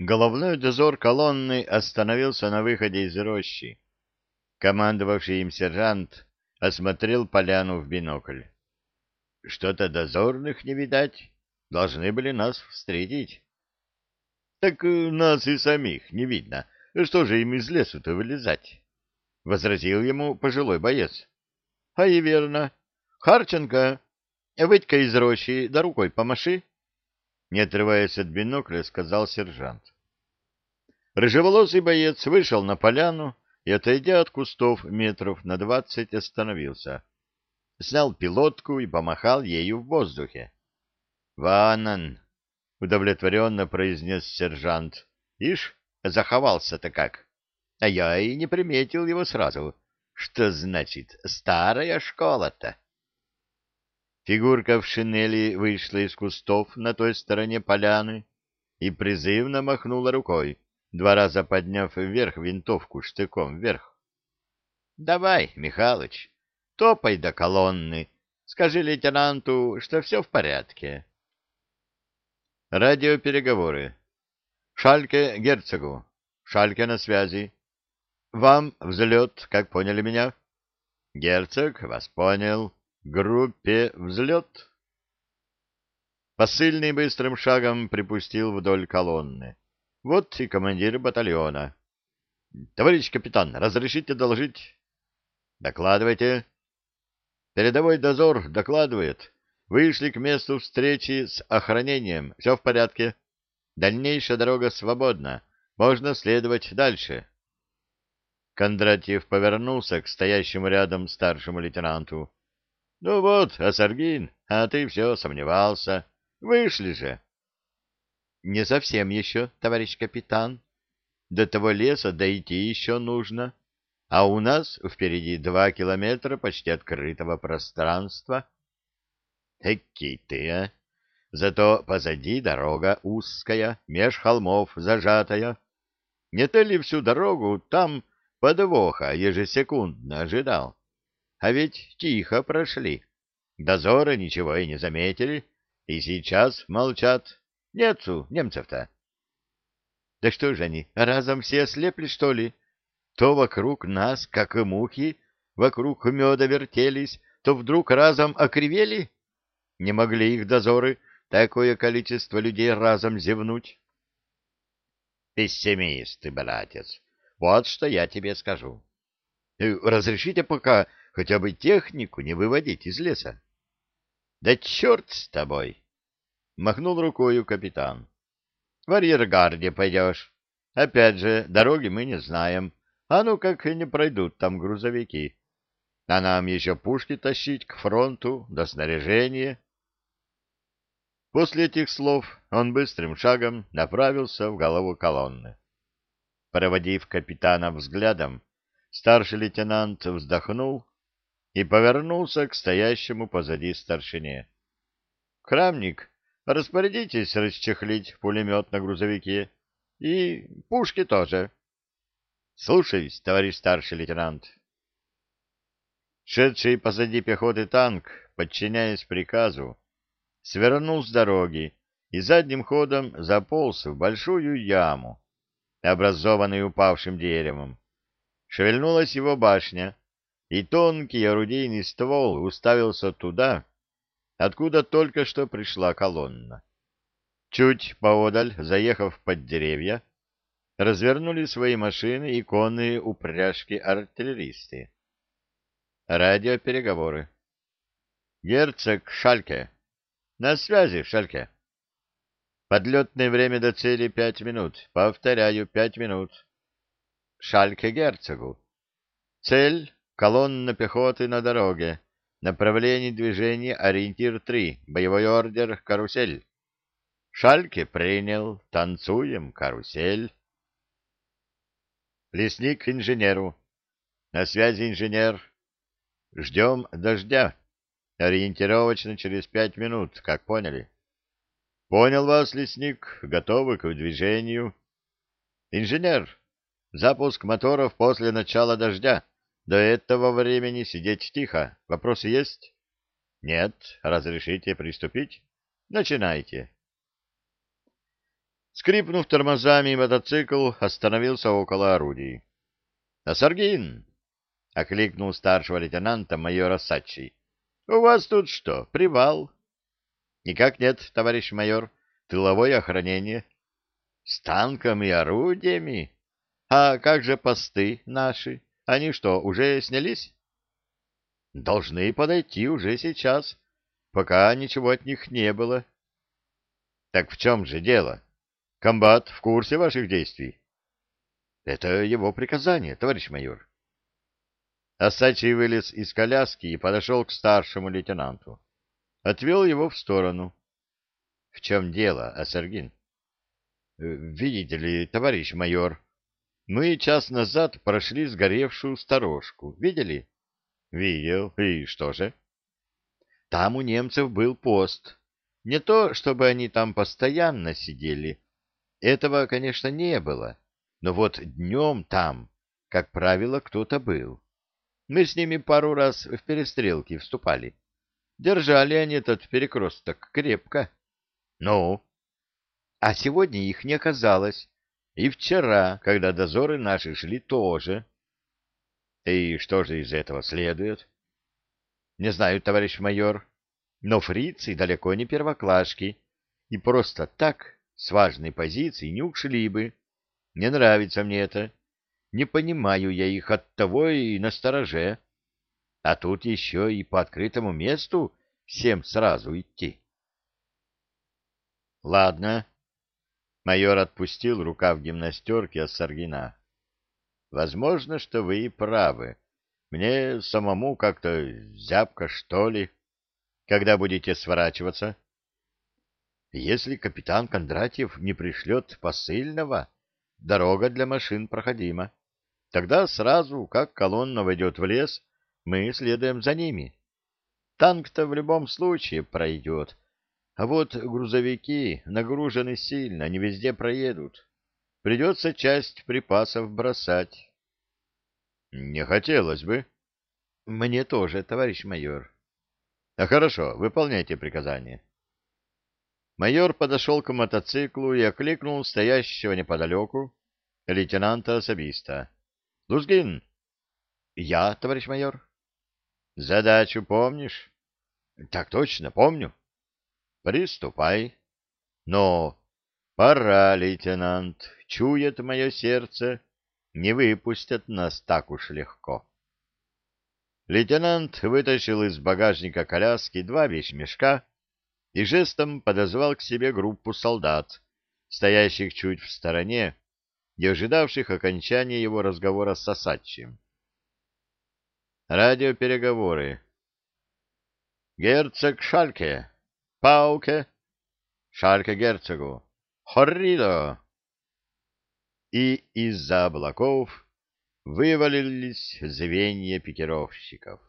Головной дозор колонны остановился на выходе из рощи. Командовавший им сержант осмотрел поляну в бинокль. Что-то дозорных не видать. Должны были нас встретить. Так э, нас и самих не видно. Что же им из лесу-то вылезать? Возразил ему пожилой боец. А и верно. Харченко, выйдь-ка из рощи, да рукой помаши. Не отрываясь от бинокля, сказал сержант. Рыжеволосый боец вышел на поляну и, отойдя от кустов метров на двадцать, остановился. Снял пилотку и помахал ею в воздухе. «Ванан!» — удовлетворенно произнес сержант. «Ишь, заховался-то как! А я и не приметил его сразу. Что значит старая школа-то?» Фигурка в шинели вышла из кустов на той стороне поляны и призывно махнула рукой, два раза подняв вверх винтовку штыком вверх. — Давай, Михалыч, топай до колонны, скажи лейтенанту, что все в порядке. Радиопереговоры. Шальке герцогу. Шальке на связи. Вам взлет, как поняли меня? Герцог, вас понял. Группе взлет. Посыльный быстрым шагом припустил вдоль колонны. Вот и командир батальона. — Товарищ капитан, разрешите доложить? — Докладывайте. Передовой дозор докладывает. Вышли к месту встречи с охранением. Все в порядке. Дальнейшая дорога свободна. Можно следовать дальше. Кондратьев повернулся к стоящему рядом старшему лейтенанту. — Ну вот, Асаргин, а ты все сомневался. Вышли же. — Не совсем еще, товарищ капитан. До того леса дойти еще нужно. А у нас впереди два километра почти открытого пространства. — Эки ты, а! Зато позади дорога узкая, меж холмов зажатая. Не то ли всю дорогу там подвоха ежесекундно ожидал? А ведь тихо прошли. Дозоры ничего и не заметили, и сейчас молчат. Нету немцев-то. Да что же они, разом все ослепли, что ли? То вокруг нас, как и мухи, вокруг меда вертелись, то вдруг разом окривели? Не могли их дозоры такое количество людей разом зевнуть? Пессимист ты, братец, вот что я тебе скажу. Э, разрешите пока хотя бы технику не выводить из леса. — Да черт с тобой! — махнул рукою капитан. — В арьергарде пойдешь. Опять же, дороги мы не знаем. А ну как и не пройдут там грузовики. А нам еще пушки тащить к фронту, до снаряжения. После этих слов он быстрым шагом направился в голову колонны. Проводив капитана взглядом, старший лейтенант вздохнул и повернулся к стоящему позади старшине. — Крамник, распорядитесь расчехлить пулемет на грузовике. И пушки тоже. — Слушаюсь, товарищ старший лейтенант. Шедший позади пехоты танк, подчиняясь приказу, свернул с дороги и задним ходом заполз в большую яму, образованную упавшим деревом. Шевельнулась его башня, и тонкий орудийный ствол уставился туда, откуда только что пришла колонна. Чуть поодаль, заехав под деревья, развернули свои машины и конные упряжки артиллеристы. Радиопереговоры. Герцог Шальке. На связи, Шальке. Подлетное время до цели пять минут. Повторяю, пять минут. Шальке герцогу. Цель Колонна пехоты на дороге. Направление движения ориентир 3. Боевой ордер «Карусель». Шальке принял. Танцуем «Карусель». Лесник инженеру. На связи инженер. Ждем дождя. Ориентировочно через пять минут, как поняли. Понял вас, лесник. Готовы к движению. Инженер. Запуск моторов после начала дождя. До этого времени сидеть тихо. Вопросы есть? Нет. Разрешите приступить? Начинайте. Скрипнув тормозами, мотоцикл остановился около орудий. «Асаргин!» — окликнул старшего лейтенанта майора Сачи. «У вас тут что, привал?» «Никак нет, товарищ майор. Тыловое охранение». «С танками и орудиями? А как же посты наши? Они что, уже снялись?» «Должны подойти уже сейчас, пока ничего от них не было». «Так в чем же дело?» Комбат в курсе ваших действий? Это его приказание, товарищ майор. Асачий вылез из коляски и подошел к старшему лейтенанту. Отвел его в сторону. — В чем дело, Асергин? — Видите ли, товарищ майор, мы час назад прошли сгоревшую сторожку. Видели? — Видел. И что же? — Там у немцев был пост. Не то, чтобы они там постоянно сидели, этого, конечно, не было, но вот днем там, как правило, кто-то был. Мы с ними пару раз в перестрелки вступали. Держали они этот перекресток крепко. Ну? А сегодня их не оказалось. И вчера, когда дозоры наши шли, тоже. И что же из этого следует? Не знаю, товарищ майор, но фрицы далеко не первоклашки. И просто так с важной позиции не ушли бы. Не нравится мне это. Не понимаю я их от того и настороже. А тут еще и по открытому месту всем сразу идти. Ладно. Майор отпустил рукав гимнастерки от Саргина. Возможно, что вы и правы. Мне самому как-то зябко, что ли. Когда будете сворачиваться? — если капитан Кондратьев не пришлет посыльного, дорога для машин проходима. Тогда сразу, как колонна войдет в лес, мы следуем за ними. Танк-то в любом случае пройдет, а вот грузовики нагружены сильно, не везде проедут. Придется часть припасов бросать. — Не хотелось бы. — Мне тоже, товарищ майор. — А хорошо, выполняйте приказание. Майор подошел к мотоциклу и окликнул стоящего неподалеку лейтенанта-особиста. — Лузгин! — Я, товарищ майор. — Задачу помнишь? — Так точно, помню. — Приступай. — Но пора, лейтенант, чует мое сердце, не выпустят нас так уж легко. Лейтенант вытащил из багажника коляски два вещмешка и жестом подозвал к себе группу солдат, стоящих чуть в стороне и ожидавших окончания его разговора с Сосадчим. Радиопереговоры. Герцог Шальке. Пауке. Шальке герцогу. Хорридо. И из-за облаков вывалились звенья пикировщиков.